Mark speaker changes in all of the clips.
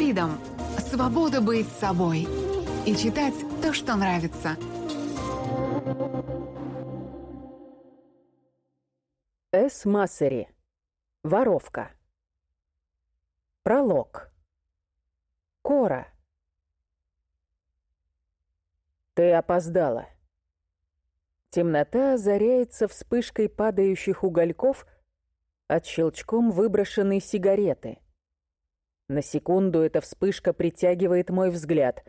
Speaker 1: Freedom – свобода быть собой и читать то, что нравится.
Speaker 2: С. Массери. Воровка. Пролог. Кора. Ты опоздала. Темнота озаряется вспышкой падающих угольков от щелчком выброшенной сигареты. На секунду эта вспышка притягивает мой взгляд,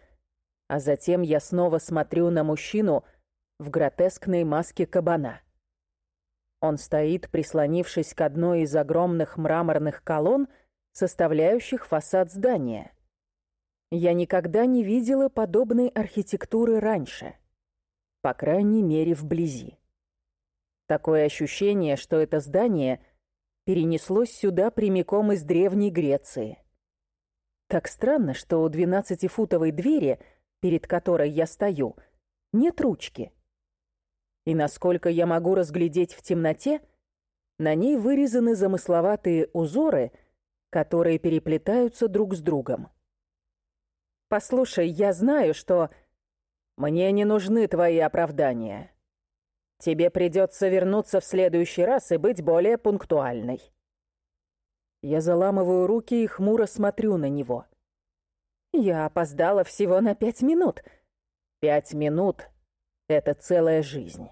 Speaker 2: а затем я снова смотрю на мужчину в гротескной маске кабана. Он стоит, прислонившись к одной из огромных мраморных колонн, составляющих фасад здания. Я никогда не видела подобной архитектуры раньше. По крайней мере, вблизи. Такое ощущение, что это здание перенеслось сюда прямиком из Древней Греции. Так странно, что у двенадцатифутовой двери, перед которой я стою, нет ручки. И насколько я могу разглядеть в темноте, на ней вырезаны замысловатые узоры, которые переплетаются друг с другом. «Послушай, я знаю, что...» Мне не нужны твои оправдания. Тебе придется вернуться в следующий раз и быть более пунктуальной. Я заламываю руки и хмуро смотрю на него. Я опоздала всего на пять минут. Пять минут — это целая жизнь.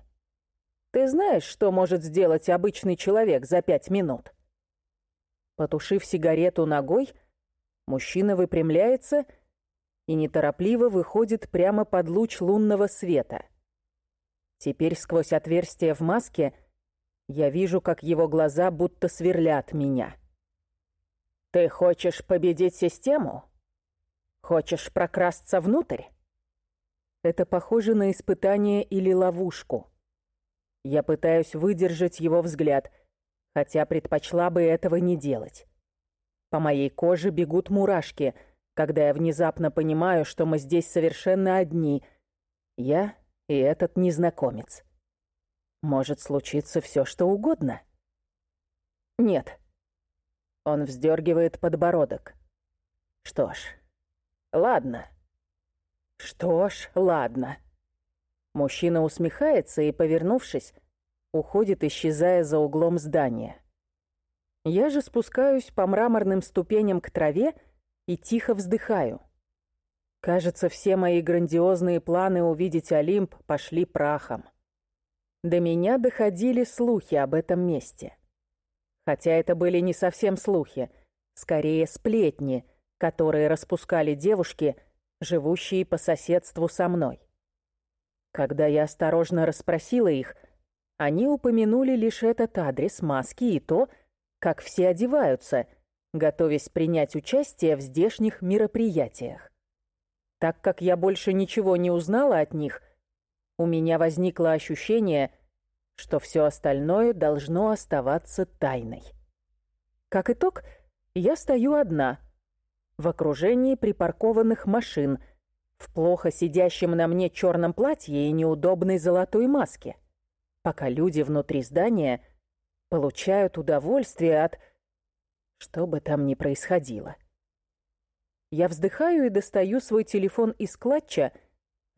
Speaker 2: Ты знаешь, что может сделать обычный человек за пять минут? Потушив сигарету ногой, мужчина выпрямляется и неторопливо выходит прямо под луч лунного света. Теперь сквозь отверстие в маске я вижу, как его глаза будто сверлят меня. «Ты хочешь победить систему? Хочешь прокрасться внутрь?» Это похоже на испытание или ловушку. Я пытаюсь выдержать его взгляд, хотя предпочла бы этого не делать. По моей коже бегут мурашки — когда я внезапно понимаю, что мы здесь совершенно одни, я и этот незнакомец. Может случиться все, что угодно? Нет. Он вздергивает подбородок. Что ж, ладно. Что ж, ладно. Мужчина усмехается и, повернувшись, уходит, исчезая за углом здания. Я же спускаюсь по мраморным ступеням к траве и тихо вздыхаю. Кажется, все мои грандиозные планы увидеть Олимп пошли прахом. До меня доходили слухи об этом месте. Хотя это были не совсем слухи, скорее сплетни, которые распускали девушки, живущие по соседству со мной. Когда я осторожно расспросила их, они упомянули лишь этот адрес маски и то, как все одеваются — готовясь принять участие в здешних мероприятиях. Так как я больше ничего не узнала от них, у меня возникло ощущение, что все остальное должно оставаться тайной. Как итог, я стою одна, в окружении припаркованных машин, в плохо сидящем на мне черном платье и неудобной золотой маске, пока люди внутри здания получают удовольствие от что бы там ни происходило. Я вздыхаю и достаю свой телефон из клатча,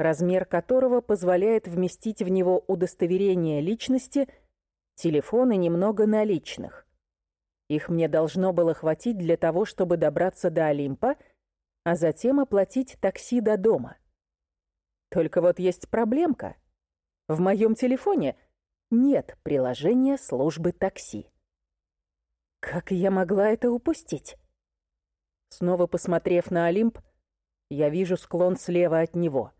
Speaker 2: размер которого позволяет вместить в него удостоверение личности, телефон и немного наличных. Их мне должно было хватить для того, чтобы добраться до Олимпа, а затем оплатить такси до дома. Только вот есть проблемка. В моем телефоне нет приложения службы такси. Как я могла это упустить? Снова посмотрев на Олимп, я вижу склон слева от него.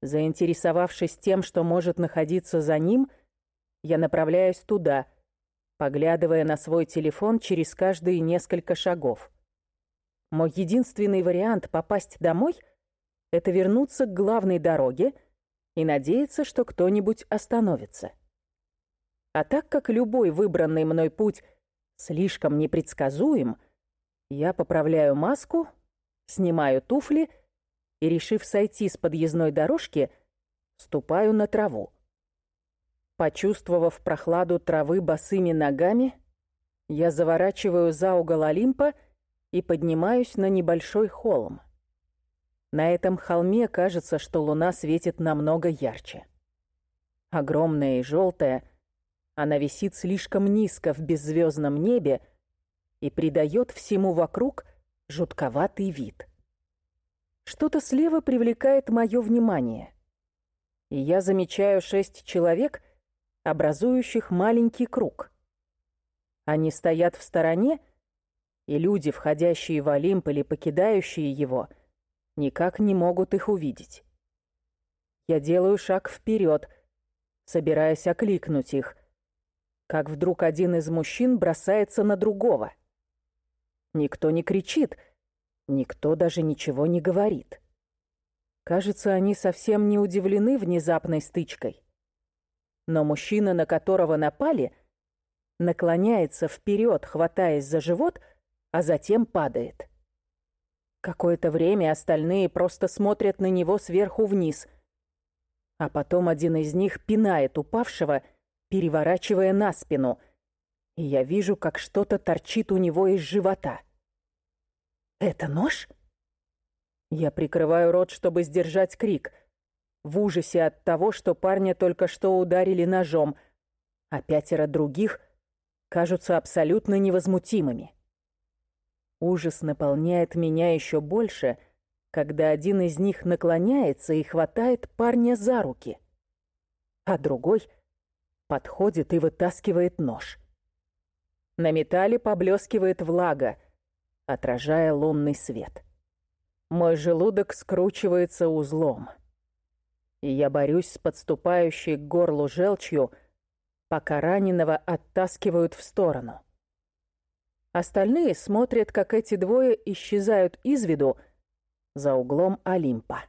Speaker 2: Заинтересовавшись тем, что может находиться за ним, я направляюсь туда, поглядывая на свой телефон через каждые несколько шагов. Мой единственный вариант попасть домой — это вернуться к главной дороге и надеяться, что кто-нибудь остановится. А так как любой выбранный мной путь — слишком непредсказуем, я поправляю маску, снимаю туфли и, решив сойти с подъездной дорожки, ступаю на траву. Почувствовав прохладу травы босыми ногами, я заворачиваю за угол Олимпа и поднимаюсь на небольшой холм. На этом холме кажется, что луна светит намного ярче. Огромная и желтая, она висит слишком низко в беззвездном небе и придает всему вокруг жутковатый вид. Что-то слева привлекает мое внимание. И я замечаю шесть человек, образующих маленький круг. Они стоят в стороне, и люди, входящие в Олимп или покидающие его, никак не могут их увидеть. Я делаю шаг вперед, собираясь окликнуть их, как вдруг один из мужчин бросается на другого. Никто не кричит, никто даже ничего не говорит. Кажется, они совсем не удивлены внезапной стычкой. Но мужчина, на которого напали, наклоняется вперед, хватаясь за живот, а затем падает. Какое-то время остальные просто смотрят на него сверху вниз, а потом один из них пинает упавшего, переворачивая на спину, и я вижу, как что-то торчит у него из живота. «Это нож?» Я прикрываю рот, чтобы сдержать крик, в ужасе от того, что парня только что ударили ножом, а пятеро других кажутся абсолютно невозмутимыми. Ужас наполняет меня еще больше, когда один из них наклоняется и хватает парня за руки, а другой подходит и вытаскивает нож. На металле поблескивает влага, отражая лунный свет. Мой желудок скручивается узлом, и я борюсь с подступающей к горлу желчью, пока раненого оттаскивают в сторону. Остальные смотрят, как эти двое исчезают из виду за углом Олимпа.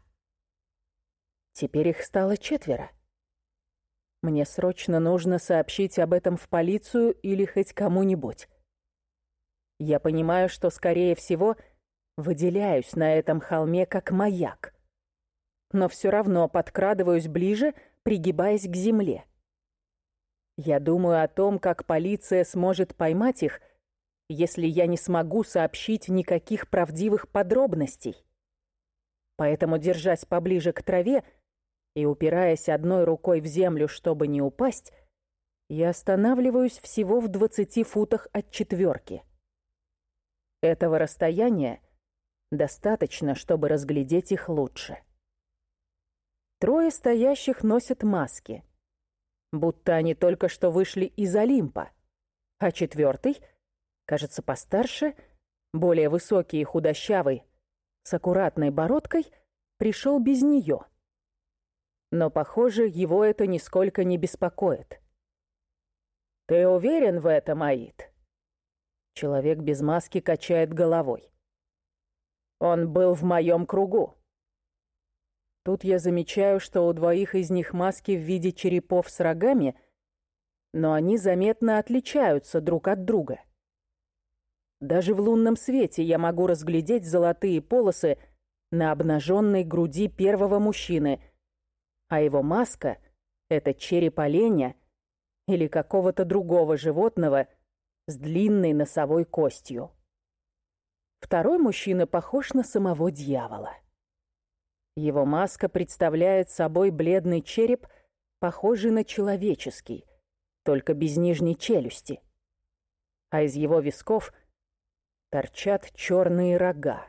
Speaker 2: Теперь их стало четверо. Мне срочно нужно сообщить об этом в полицию или хоть кому-нибудь. Я понимаю, что, скорее всего, выделяюсь на этом холме как маяк. Но все равно подкрадываюсь ближе, пригибаясь к земле. Я думаю о том, как полиция сможет поймать их, если я не смогу сообщить никаких правдивых подробностей. Поэтому, держась поближе к траве и упираясь одной рукой в землю, чтобы не упасть, я останавливаюсь всего в двадцати футах от четверки. Этого расстояния достаточно, чтобы разглядеть их лучше. Трое стоящих носят маски, будто они только что вышли из Олимпа, а четвертый, кажется, постарше, более высокий и худощавый, с аккуратной бородкой, пришел без нее. Но, похоже, его это нисколько не беспокоит. «Ты уверен в этом, Аид?» Человек без маски качает головой. «Он был в моем кругу». Тут я замечаю, что у двоих из них маски в виде черепов с рогами, но они заметно отличаются друг от друга. Даже в лунном свете я могу разглядеть золотые полосы на обнаженной груди первого мужчины, а его маска — это череп оленя или какого-то другого животного с длинной носовой костью. Второй мужчина похож на самого дьявола. Его маска представляет собой бледный череп, похожий на человеческий, только без нижней челюсти. А из его висков торчат черные рога.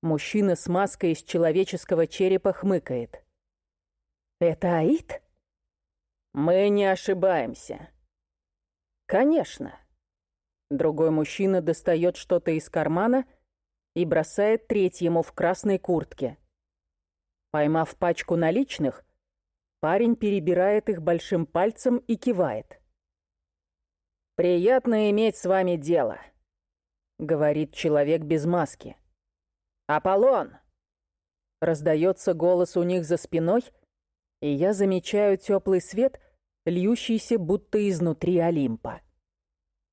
Speaker 2: Мужчина с маской из человеческого черепа хмыкает. «Это Аид?» «Мы не ошибаемся». «Конечно». Другой мужчина достает что-то из кармана и бросает третьему в красной куртке. Поймав пачку наличных, парень перебирает их большим пальцем и кивает. «Приятно иметь с вами дело», — говорит человек без маски. «Аполлон!» Раздается голос у них за спиной, и я замечаю теплый свет, льющийся будто изнутри Олимпа.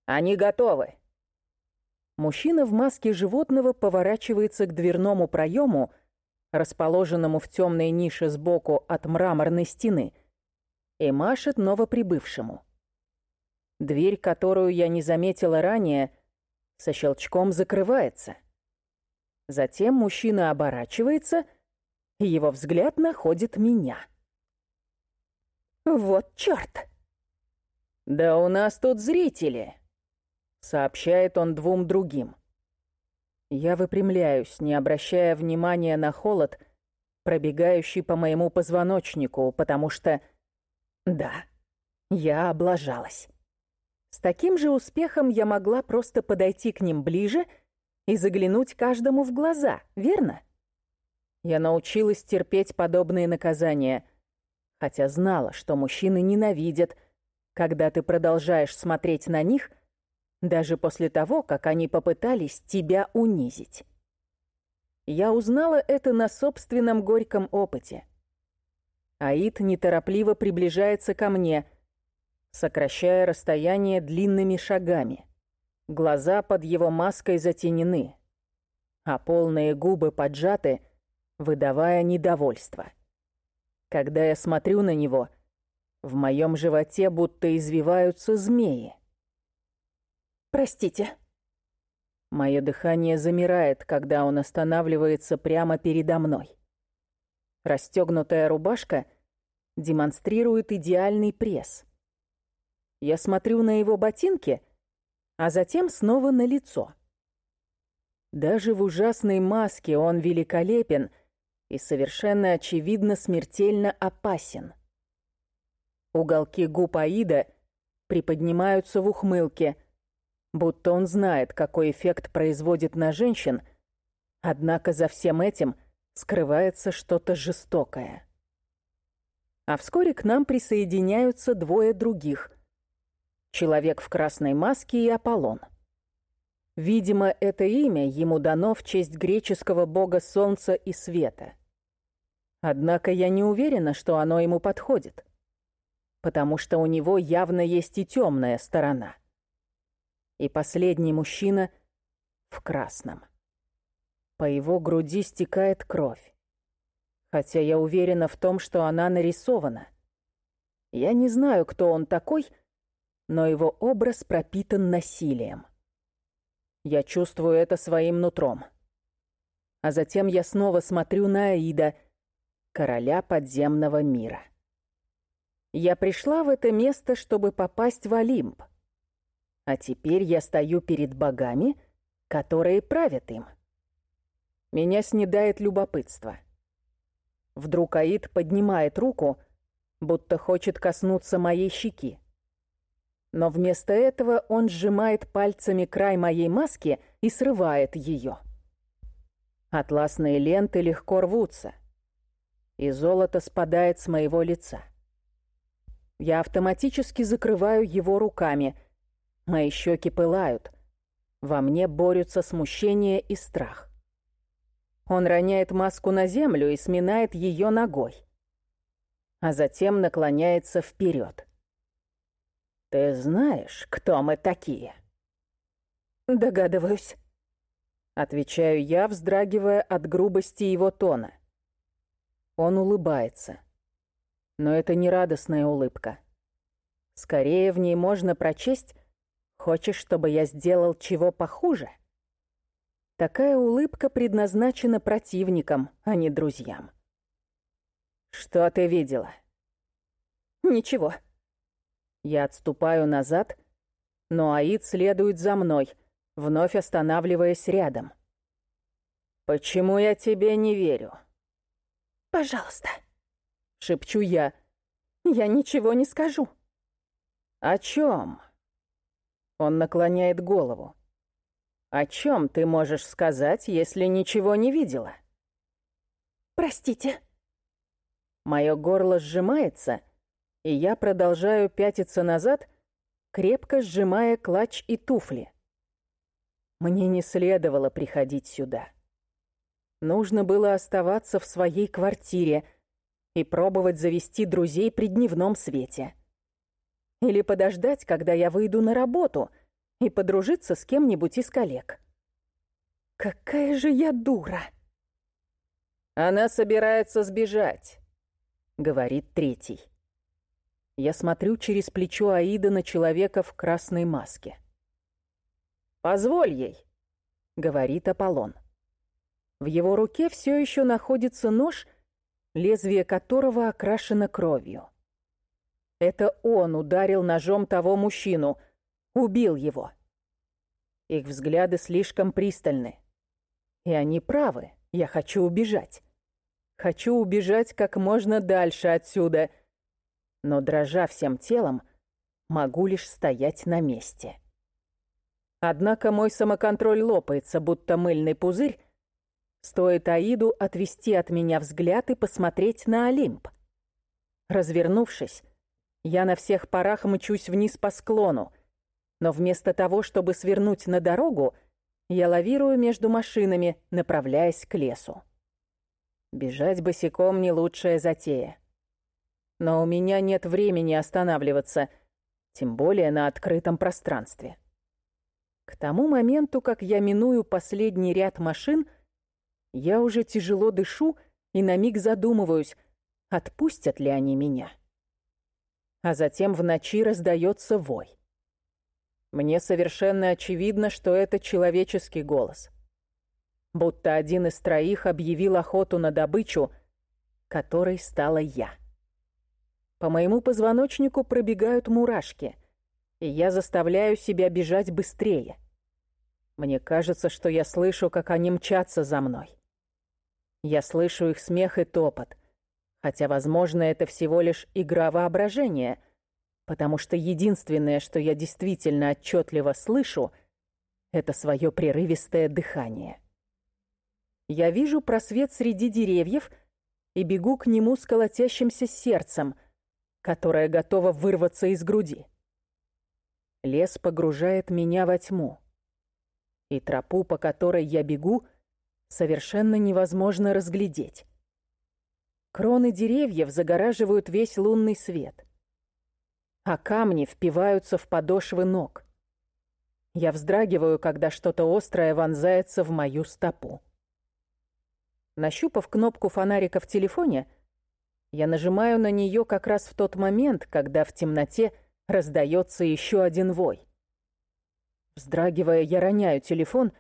Speaker 2: «Они готовы!» Мужчина в маске животного поворачивается к дверному проему, расположенному в темной нише сбоку от мраморной стены, и машет новоприбывшему. Дверь, которую я не заметила ранее, со щелчком закрывается. Затем мужчина оборачивается, и его взгляд находит меня. «Вот чёрт!» «Да у нас тут зрители!» — сообщает он двум другим. Я выпрямляюсь, не обращая внимания на холод, пробегающий по моему позвоночнику, потому что... Да, я облажалась. С таким же успехом я могла просто подойти к ним ближе и заглянуть каждому в глаза, верно? Я научилась терпеть подобные наказания, хотя знала, что мужчины ненавидят, когда ты продолжаешь смотреть на них, даже после того, как они попытались тебя унизить. Я узнала это на собственном горьком опыте. Аид неторопливо приближается ко мне — сокращая расстояние длинными шагами. Глаза под его маской затенены, а полные губы поджаты, выдавая недовольство. Когда я смотрю на него, в моем животе будто извиваются змеи. «Простите». Мое дыхание замирает, когда он останавливается прямо передо мной. Расстегнутая рубашка демонстрирует идеальный пресс. Я смотрю на его ботинки, а затем снова на лицо. Даже в ужасной маске он великолепен и совершенно очевидно смертельно опасен. Уголки губ Аида приподнимаются в ухмылке, будто он знает, какой эффект производит на женщин, однако за всем этим скрывается что-то жестокое. А вскоре к нам присоединяются двое других — Человек в красной маске и Аполлон. Видимо, это имя ему дано в честь греческого бога солнца и света. Однако я не уверена, что оно ему подходит, потому что у него явно есть и темная сторона. И последний мужчина в красном. По его груди стекает кровь. Хотя я уверена в том, что она нарисована. Я не знаю, кто он такой, но его образ пропитан насилием. Я чувствую это своим нутром. А затем я снова смотрю на Аида, короля подземного мира. Я пришла в это место, чтобы попасть в Олимп. А теперь я стою перед богами, которые правят им. Меня снедает любопытство. Вдруг Аид поднимает руку, будто хочет коснуться моей щеки. Но вместо этого он сжимает пальцами край моей маски и срывает ее. Атласные ленты легко рвутся, и золото спадает с моего лица. Я автоматически закрываю его руками. Мои щеки пылают. Во мне борются смущение и страх. Он роняет маску на землю и сминает ее ногой. А затем наклоняется вперед. «Ты знаешь, кто мы такие?» «Догадываюсь», — отвечаю я, вздрагивая от грубости его тона. Он улыбается. Но это не радостная улыбка. Скорее в ней можно прочесть «Хочешь, чтобы я сделал чего похуже?» Такая улыбка предназначена противникам, а не друзьям. «Что ты видела?» «Ничего», я отступаю назад, но Аид следует за мной, вновь останавливаясь рядом. «Почему я тебе не верю?»
Speaker 1: «Пожалуйста», —
Speaker 2: шепчу я. «Я ничего не скажу». «О чем? Он наклоняет голову. «О чем ты можешь сказать, если ничего не видела?»
Speaker 1: «Простите».
Speaker 2: Мое горло сжимается, и я продолжаю пятиться назад, крепко сжимая клатч и туфли. Мне не следовало приходить сюда. Нужно было оставаться в своей квартире и пробовать завести друзей при дневном свете. Или подождать, когда я выйду на работу, и подружиться с кем-нибудь из коллег. Какая же я дура! Она собирается сбежать, говорит третий. Я смотрю через плечо Аида на человека в красной маске. «Позволь ей», — говорит Аполлон. В его руке все еще находится нож, лезвие которого окрашено кровью. Это он ударил ножом того мужчину, убил его. Их взгляды слишком пристальны. И они правы, я хочу убежать. Хочу убежать как можно дальше отсюда, но, дрожа всем телом, могу лишь стоять на месте. Однако мой самоконтроль лопается, будто мыльный пузырь, стоит Аиду отвести от меня взгляд и посмотреть на Олимп. Развернувшись, я на всех парах мчусь вниз по склону, но вместо того, чтобы свернуть на дорогу, я лавирую между машинами, направляясь к лесу. Бежать босиком не лучшая затея. Но у меня нет времени останавливаться, тем более на открытом пространстве. К тому моменту, как я миную последний ряд машин, я уже тяжело дышу и на миг задумываюсь, отпустят ли они меня. А затем в ночи раздается вой. Мне совершенно очевидно, что это человеческий голос. Будто один из троих объявил охоту на добычу, которой стала я. По моему позвоночнику пробегают мурашки — и я заставляю себя бежать быстрее. Мне кажется, что я слышу, как они мчатся за мной. Я слышу их смех и топот, хотя, возможно, это всего лишь игра воображения, потому что единственное, что я действительно отчетливо слышу, это свое прерывистое дыхание. Я вижу просвет среди деревьев и бегу к нему с колотящимся сердцем, которое готово вырваться из груди. Лес погружает меня во тьму. И тропу, по которой я бегу, совершенно невозможно разглядеть. Кроны деревьев загораживают весь лунный свет. А камни впиваются в подошвы ног. Я вздрагиваю, когда что-то острое вонзается в мою стопу. Нащупав кнопку фонарика в телефоне, я нажимаю на нее как раз в тот момент, когда в темноте – раздается еще один вой. Вздрагивая, я роняю телефон,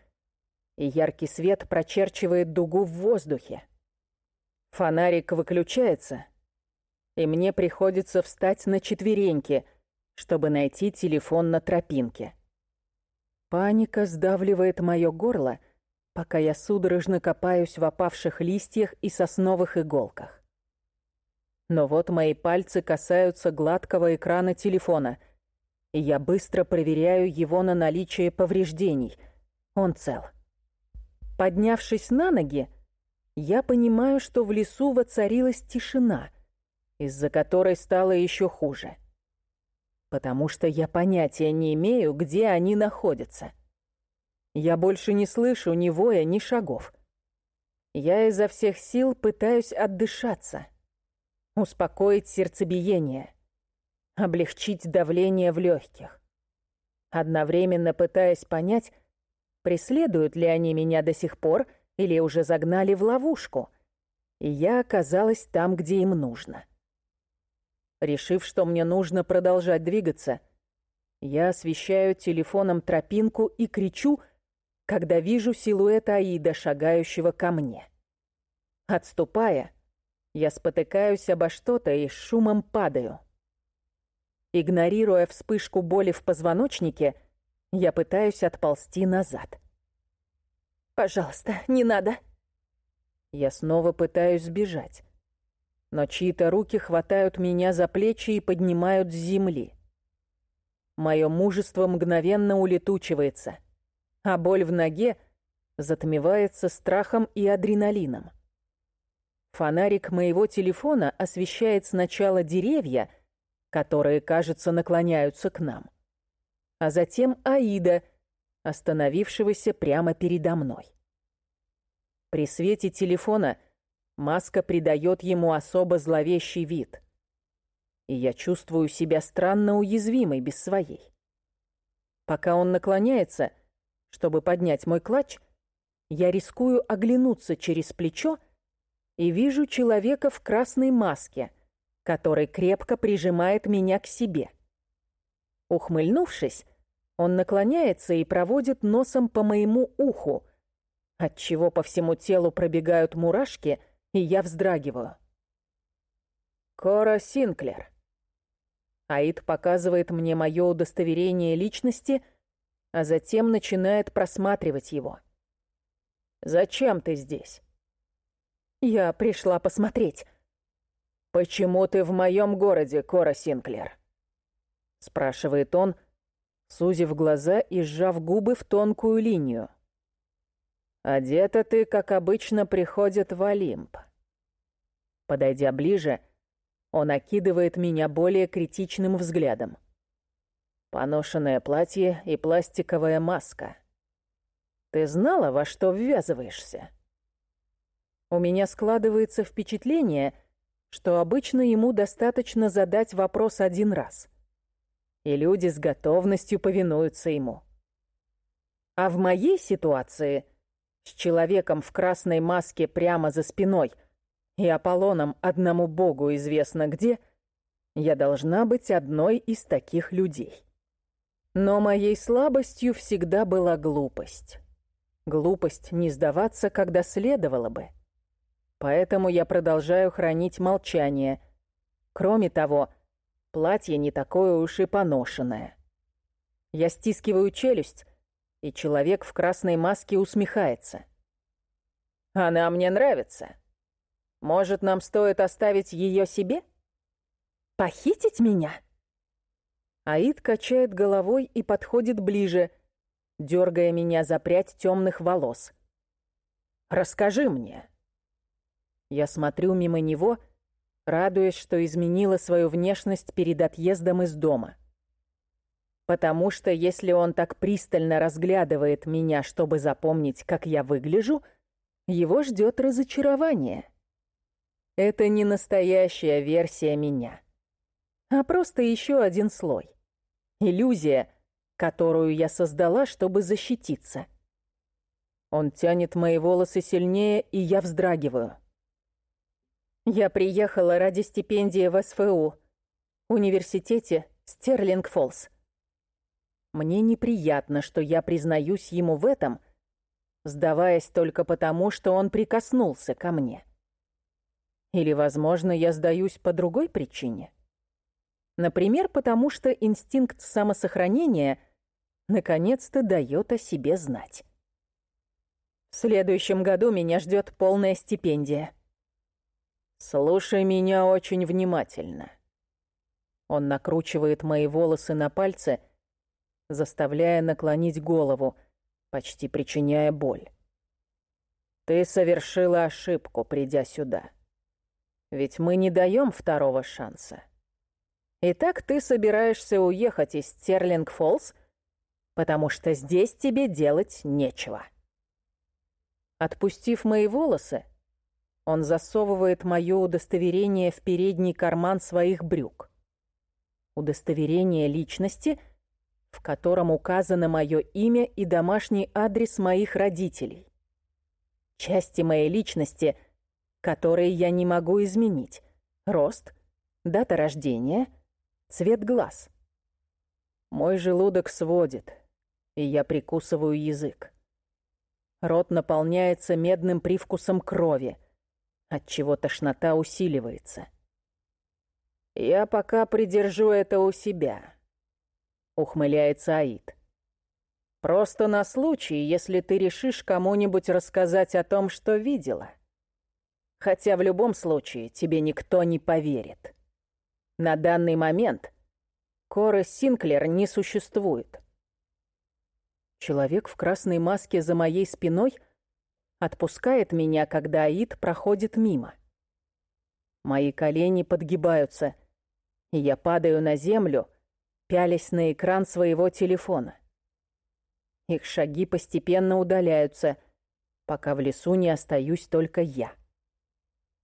Speaker 2: и яркий свет прочерчивает дугу в воздухе. Фонарик выключается, и мне приходится встать на четвереньки, чтобы найти телефон на тропинке. Паника сдавливает мое горло, пока я судорожно копаюсь в опавших листьях и сосновых иголках. Но вот мои пальцы касаются гладкого экрана телефона, и я быстро проверяю его на наличие повреждений. Он цел. Поднявшись на ноги, я понимаю, что в лесу воцарилась тишина, из-за которой стало еще хуже. Потому что я понятия не имею, где они находятся. Я больше не слышу ни воя, ни шагов. Я изо всех сил пытаюсь отдышаться — успокоить сердцебиение, облегчить давление в легких. Одновременно пытаясь понять, преследуют ли они меня до сих пор или уже загнали в ловушку, и я оказалась там, где им нужно. Решив, что мне нужно продолжать двигаться, я освещаю телефоном тропинку и кричу, когда вижу силуэт Аида, шагающего ко мне. Отступая, я спотыкаюсь обо что-то и шумом падаю. Игнорируя вспышку боли в позвоночнике, я пытаюсь отползти назад. «Пожалуйста, не надо!» Я снова пытаюсь сбежать. Но чьи-то руки хватают меня за плечи и поднимают с земли. Мое мужество мгновенно улетучивается, а боль в ноге затмевается страхом и адреналином. Фонарик моего телефона освещает сначала деревья, которые, кажется, наклоняются к нам, а затем Аида, остановившегося прямо передо мной. При свете телефона маска придает ему особо зловещий вид, и я чувствую себя странно уязвимой без своей. Пока он наклоняется, чтобы поднять мой клатч, я рискую оглянуться через плечо и вижу человека в красной маске, который крепко прижимает меня к себе. Ухмыльнувшись, Он наклоняется и проводит носом по моему уху, отчего по всему телу пробегают мурашки, и я вздрагиваю. Кора Синклер. Аид показывает мне мое удостоверение личности, а затем начинает просматривать его. «Зачем ты здесь?» «Я пришла посмотреть». «Почему ты в моем городе, Кора Синклер?» Спрашивает он, сузив глаза и сжав губы в тонкую линию. «Одета ты, как обычно, приходит в Олимп». Подойдя ближе, он окидывает меня более критичным взглядом. Поношенное платье и пластиковая маска. Ты знала, во что ввязываешься? У меня складывается впечатление, что обычно ему достаточно задать вопрос один раз. И люди с готовностью повинуются ему. А в моей ситуации с человеком в красной маске прямо за спиной – и Аполлоном одному богу известно где, я должна быть одной из таких людей. Но моей слабостью всегда была глупость. Глупость не сдаваться, когда следовало бы. Поэтому я продолжаю хранить молчание. Кроме того, платье не такое уж и поношенное. Я стискиваю челюсть, и человек в красной маске усмехается. «Она мне нравится», может, нам стоит оставить ее себе? Похитить меня? Аид качает головой и подходит ближе, дергая меня за прядь темных волос. Расскажи мне. Я смотрю мимо него, радуясь, что изменила свою внешность перед отъездом из дома. Потому что если он так пристально разглядывает меня, чтобы запомнить, как я выгляжу, его ждет разочарование. Это не настоящая версия меня, а просто еще один слой. Иллюзия, которую я создала, чтобы защититься. Он тянет мои волосы сильнее, и я вздрагиваю. Я приехала ради стипендии в СФУ, университете Стерлинг-Фоллс. Мне неприятно, что я признаюсь ему в этом, сдаваясь только потому, что он прикоснулся ко мне. Или, возможно, я сдаюсь по другой причине. Например, потому что инстинкт самосохранения наконец-то дает о себе знать. В следующем году меня ждет полная стипендия. Слушай меня очень внимательно. Он накручивает мои волосы на пальцы, заставляя наклонить голову, почти причиняя боль. Ты совершила ошибку, придя сюда. Ведь мы не даем второго шанса. Итак, ты собираешься уехать из Стерлинг-Фоллс, потому что здесь тебе делать нечего. Отпустив мои волосы, он засовывает мое удостоверение в передний карман своих брюк. Удостоверение личности, в котором указано мое имя и домашний адрес моих родителей. Части моей личности — которые я не могу изменить. Рост, дата рождения, цвет глаз. Мой желудок сводит, и я прикусываю язык. Рот наполняется медным привкусом крови, отчего тошнота усиливается. «Я пока придержу это у себя», — ухмыляется Аид. «Просто на случай, если ты решишь кому-нибудь рассказать о том, что видела. Хотя в любом случае тебе никто не поверит. На данный момент Кора Синклер не существует. Человек в красной маске за моей спиной отпускает меня, когда Аид проходит мимо. Мои колени подгибаются, и я падаю на землю, пялясь на экран своего телефона. Их шаги постепенно удаляются, пока в лесу не остаюсь только я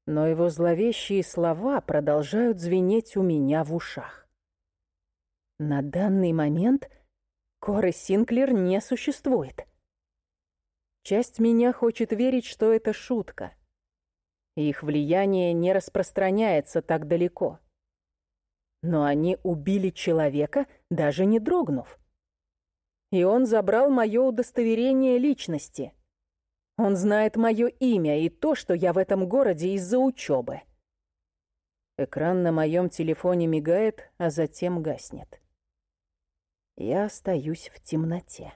Speaker 2: но его зловещие слова продолжают звенеть у меня в ушах. На данный момент Коры Синклер не существует. Часть меня хочет верить, что это шутка. Их влияние не распространяется так далеко. Но они убили человека, даже не дрогнув. И он забрал мое удостоверение личности. Он знает мое имя и то, что я в этом городе из-за учебы. Экран на моем телефоне мигает, а затем гаснет. Я остаюсь в темноте.